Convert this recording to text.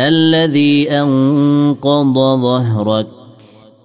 الذي أنقض ظهرك.